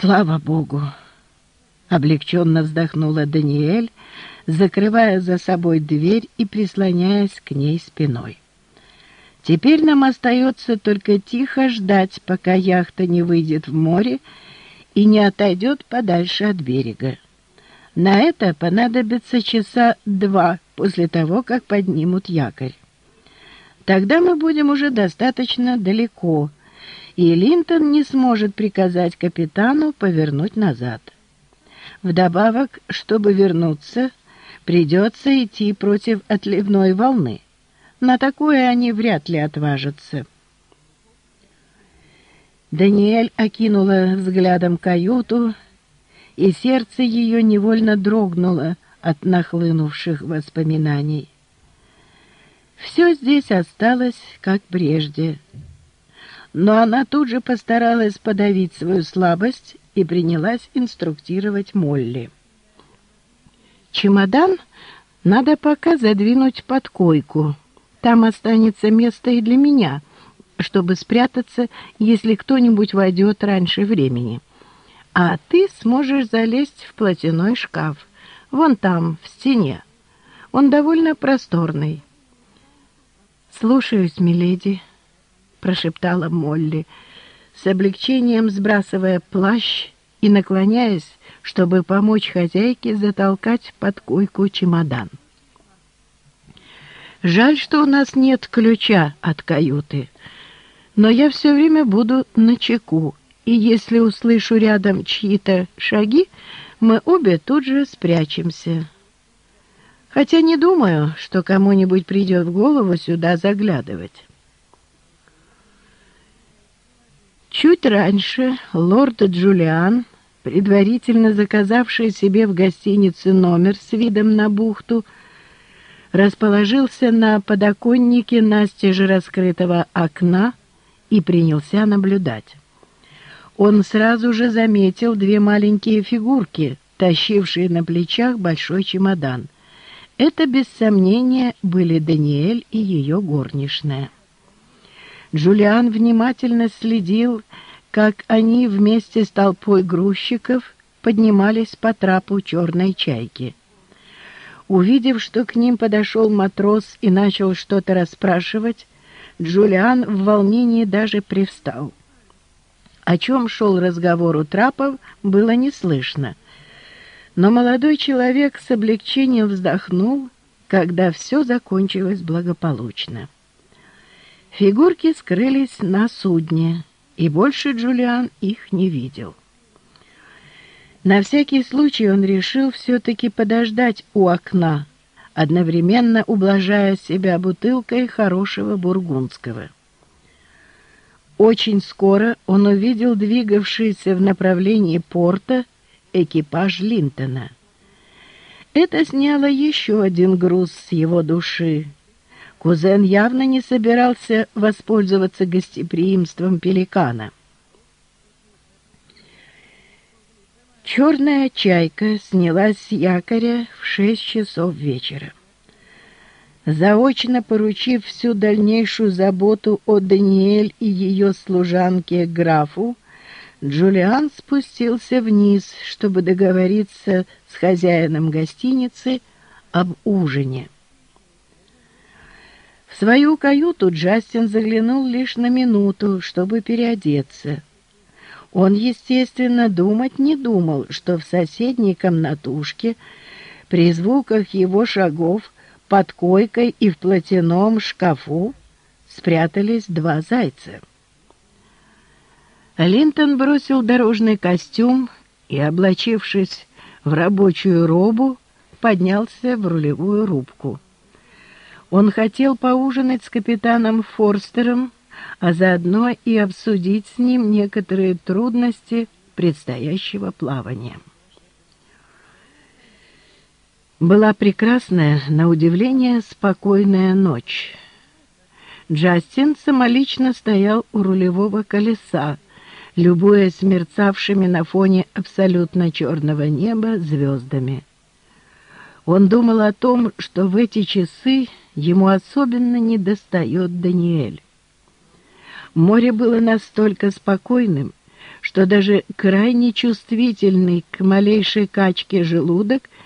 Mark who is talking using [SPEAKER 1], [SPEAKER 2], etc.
[SPEAKER 1] Слава Богу! Облегченно вздохнула Даниэль, закрывая за собой дверь и прислоняясь к ней спиной. Теперь нам остается только тихо ждать, пока яхта не выйдет в море и не отойдет подальше от берега. На это понадобится часа два после того, как поднимут якорь. Тогда мы будем уже достаточно далеко, и Линтон не сможет приказать капитану повернуть назад. Вдобавок, чтобы вернуться, придется идти против отливной волны. На такое они вряд ли отважатся. Даниэль окинула взглядом каюту, и сердце ее невольно дрогнуло от нахлынувших воспоминаний. Все здесь осталось, как прежде. Но она тут же постаралась подавить свою слабость и принялась инструктировать Молли. «Чемодан надо пока задвинуть под койку. Там останется место и для меня, чтобы спрятаться, если кто-нибудь войдет раньше времени. А ты сможешь залезть в платяной шкаф, вон там, в стене. Он довольно просторный». «Слушаюсь, миледи», — прошептала Молли, — с облегчением сбрасывая плащ и наклоняясь, чтобы помочь хозяйке затолкать под койку чемодан. «Жаль, что у нас нет ключа от каюты, но я все время буду на чеку, и если услышу рядом чьи-то шаги, мы обе тут же спрячемся. Хотя не думаю, что кому-нибудь придет в голову сюда заглядывать». Чуть раньше лорд Джулиан, предварительно заказавший себе в гостинице номер с видом на бухту, расположился на подоконнике настежь раскрытого окна и принялся наблюдать. Он сразу же заметил две маленькие фигурки, тащившие на плечах большой чемодан. Это, без сомнения, были Даниэль и ее горничная. Джулиан внимательно следил, как они вместе с толпой грузчиков поднимались по трапу черной чайки. Увидев, что к ним подошел матрос и начал что-то расспрашивать, Джулиан в волнении даже привстал. О чем шел разговор у трапов, было не слышно. Но молодой человек с облегчением вздохнул, когда все закончилось благополучно. Фигурки скрылись на судне, и больше Джулиан их не видел. На всякий случай он решил все-таки подождать у окна, одновременно ублажая себя бутылкой хорошего бургундского. Очень скоро он увидел двигавшийся в направлении порта экипаж Линтона. Это сняло еще один груз с его души, Кузен явно не собирался воспользоваться гостеприимством пеликана. Черная чайка снялась с якоря в шесть часов вечера. Заочно поручив всю дальнейшую заботу о Даниэль и ее служанке графу, Джулиан спустился вниз, чтобы договориться с хозяином гостиницы об ужине. В свою каюту Джастин заглянул лишь на минуту, чтобы переодеться. Он, естественно, думать не думал, что в соседней комнатушке при звуках его шагов под койкой и в платяном шкафу спрятались два зайца. Линтон бросил дорожный костюм и, облачившись в рабочую робу, поднялся в рулевую рубку. Он хотел поужинать с капитаном Форстером, а заодно и обсудить с ним некоторые трудности предстоящего плавания. Была прекрасная, на удивление, спокойная ночь. Джастин самолично стоял у рулевого колеса, любуясь мерцавшими на фоне абсолютно черного неба звездами. Он думал о том, что в эти часы ему особенно недостает Даниэль. Море было настолько спокойным, что даже крайне чувствительный к малейшей качке желудок –